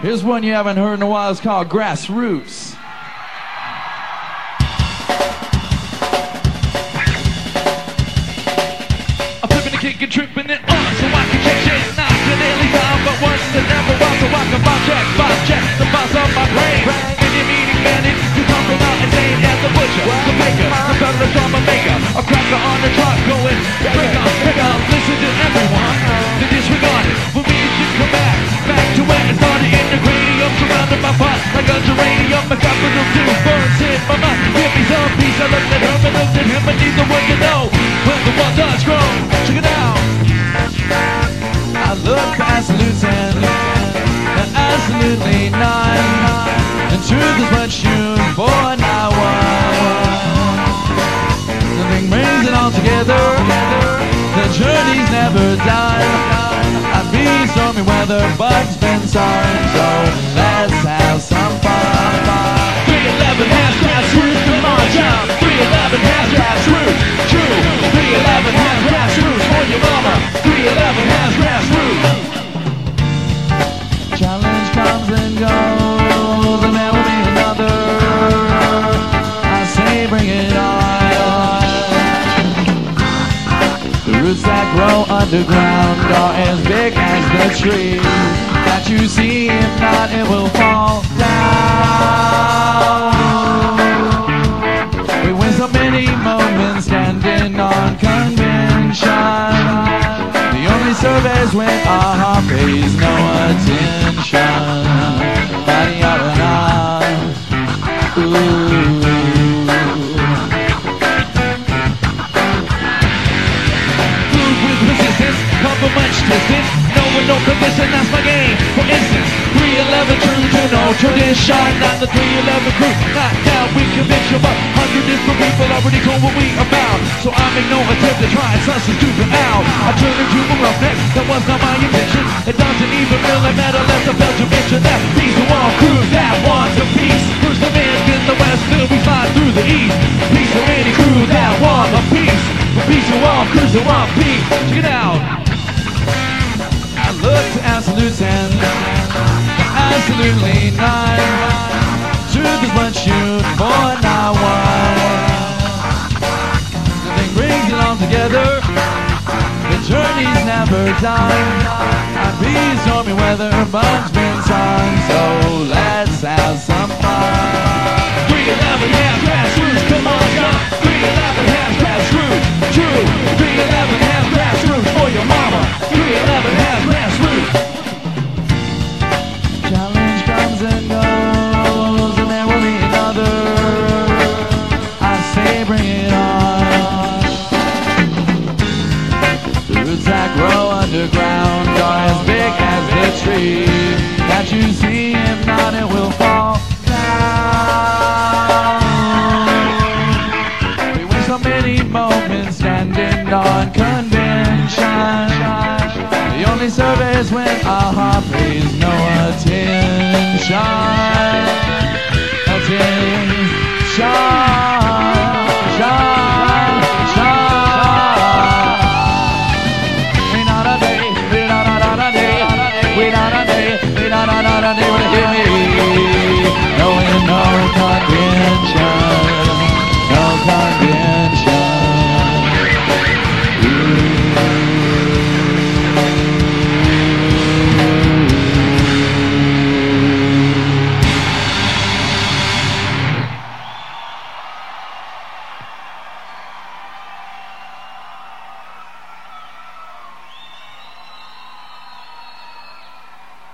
Here's one you haven't heard in a while. It's called Grassroots. I'm flipping the kick and tripping it on so I can check geranium, a capital two burns in my mind. Give me some peace, I looked at her, I looked at him, and neither one you know. When the one does grow, check it out. I look absolute and absolutely none. The truth is what you for now Nothing brings it all together. The journey's never done. I'd be stormy weather, but it's been sun. Grow underground are as big as the tree that you see. If not, it will fall down. We win so many moments standing on convention. The only surveys when our pays no attention. With resistance, cover much distance. No one, no condition, that's my game. For instance, 311 true to no tradition. Not the 311 crew, not now we convince you, but hundred different people already know what we about. So I make no attempt to try and suss this stupid out. I turn into a roughneck, that was not my intention. It doesn't even really matter, let the Belgium mention that. These are all crews that want the peace. First the man in the west, then we fly through the east. Peace for any crew that want a peace. Peace to all crews that want peace. Check it out. I look to absolute and absolutely none. Truth is what you for now one. Nothing brings it all together. The journey's never done. I'd be stormy weather, but grow underground are as big as the tree that you see. If not, it will fall down. We waste so many moments standing on convention. The only service when our heart pays no attention. Attention.